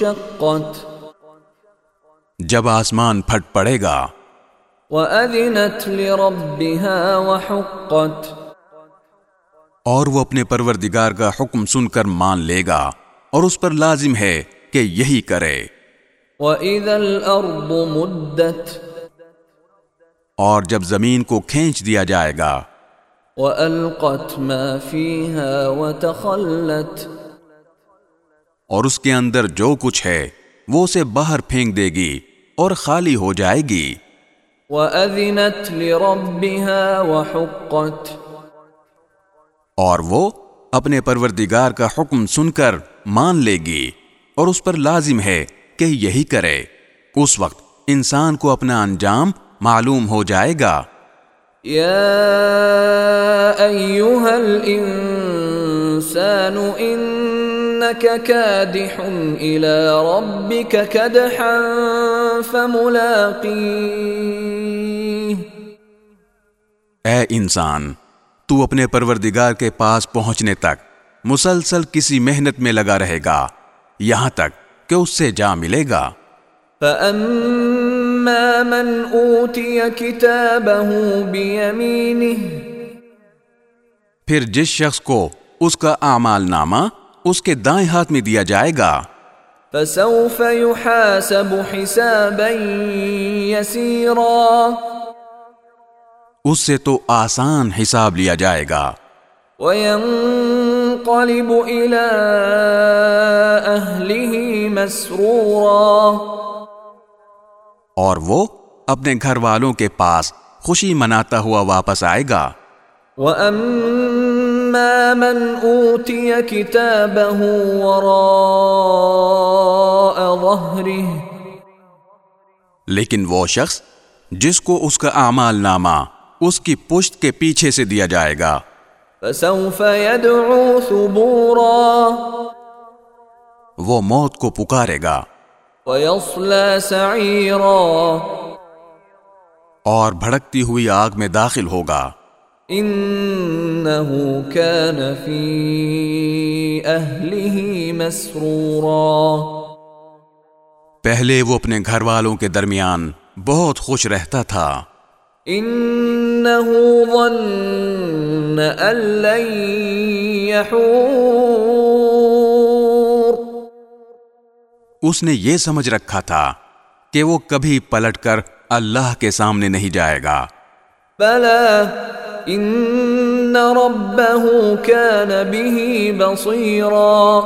انشقت جب آسمان پھٹ پڑے گا وأذنت لربها وحقت. اور وہ اپنے پروردگار کا حکم سن کر مان لے گا اور اس پر لازم ہے کہ یہی کرے۔ وإذا الأرض مدت. اور جب زمین کو کھینچ دیا جائے گا۔ وألقت ما فيها وتخلت. اور اس کے اندر جو کچھ ہے وہ اسے باہر پھینک دے گی اور خالی ہو جائے گی۔ وأذنت لربها وحقت۔ اور وہ اپنے پروردگار کا حکم سن کر مان لے گی اور اس پر لازم ہے کہ یہی کرے۔ اس وقت انسان کو اپنا انجام معلوم ہو جائے گا۔ يا أيها الإنسان إنك كادح إلى ربك كدحا فملاقيه. اے انسان تو اپنے پروردگار کے پاس پہنچنے تک مسلسل کسی محنت میں لگا رہے گا یہاں تک کہ اس سے جا ملے گا۔ فأما من أوتي كتابه بيمينه۔ پھر جس شخص کو اس کا اعمال نامہ اس کے دائیں ہاتھ میں دیا جائے گا۔ فسوف يحاسب حسابا يسيرا۔ اس سے تو آسان حساب لیا جائے گا۔ وينقلب إلى أهله مسرورا۔ اور وہ اپنے گھر والوں کے پاس خوشی مناتا ہوا واپس آئے گا۔ وأما من أوتي كتابه وراء ظهره لیکن وہ شخص جس کو اس کا اعمال نامہ اس کی پشت کے پیچھے سے دیا جائے گا۔ فسوف يدعو ثبورا وہ موت کو پکارے گا۔ ويصلى سعيرا اور بھڑکتی ہوئی آگ میں داخل ہوگا۔ إنه كان في أهله مسرورا۔ پہلے وہ اپنے گھر والوں کے درمیان بہت خوش رہتا تھا۔ إنه ظن أن لن يحور۔ اس نے یہ سمجھ رکھا تھا کہ وہ کبھی پلٹ کر اللہ کے سامنے نہیں جائے گا۔ بلى إن ربه كان به بصيرا۔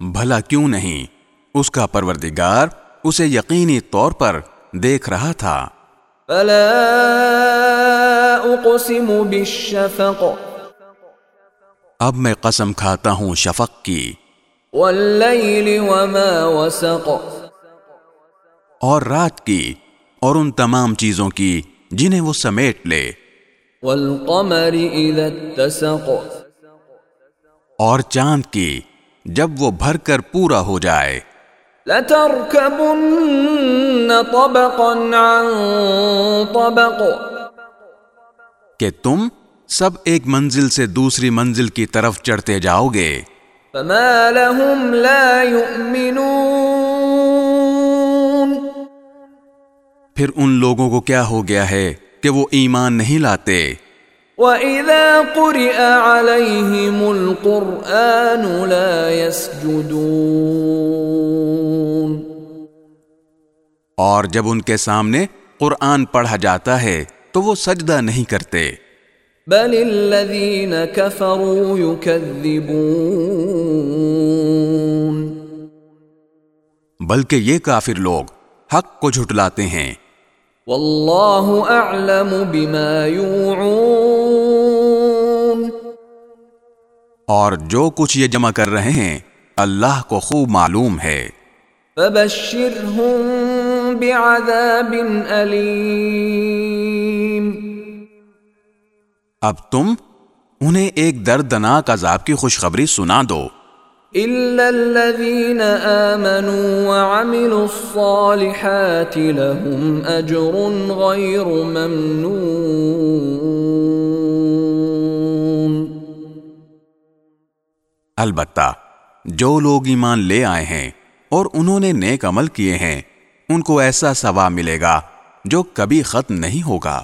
بھلا کیوں نہیں؟ اس کا پروردگار اسے یقینی طور پر دیکھ رہا تھا۔ فلا أقسم بالشفق۔ اب میں قسم کھاتا ہوں شفق کی۔ والليل وما وسق۔ اور رات کی اور ان تمام چیزوں کی جنہیں وہ سمیٹ لے۔ والقمر إذا اتسق۔ اور چاند کی جب وہ بھر کر پورا ہو جائے۔ لتركبن طبقا عن طبق۔ کہ تم سب ایک منزل سے دوسری منزل کی طرف چڑھتے جاؤ گے۔ فما لهم لا يؤمنون۔ پھر ان لوگوں کو کیا ہو گیا ہے کہ وہ ایمان نہیں لاتے؟ وَإِذَا قُرِئَ عَلَيْهِمُ الْقُرْآنُ لَا يَسْجُدُونَ۔ اور جب ان کے سامنے قرآن پڑھا جاتا ہے تو وہ سجدہ نہیں کرتے۔ بَلِ الَّذِينَ كَفَرُوا يُكَذِّبُونَ۔ بلکہ یہ کافر لوگ حق کو جھٹلاتے ہیں۔ واللہ اعلم بما یوعون اور جو کچھ یہ جمع کر رہے ہیں اللہ کو خوب معلوم ہے۔ فبشرهم بعذاب علیم اب تم انہیں ایک دردناک عذاب کی خوشخبری سنا دو۔ إلا الذين آمنوا وعملوا الصالحات لهم أجر غير ممنون۔ البتہ، جو لوگ ایمان لے آئے ہیں اور انہوں نے نیک عمل کیے ہیں، ان کو ایسا ثواب ملے گا جو کبھی ختم نہیں ہوگا۔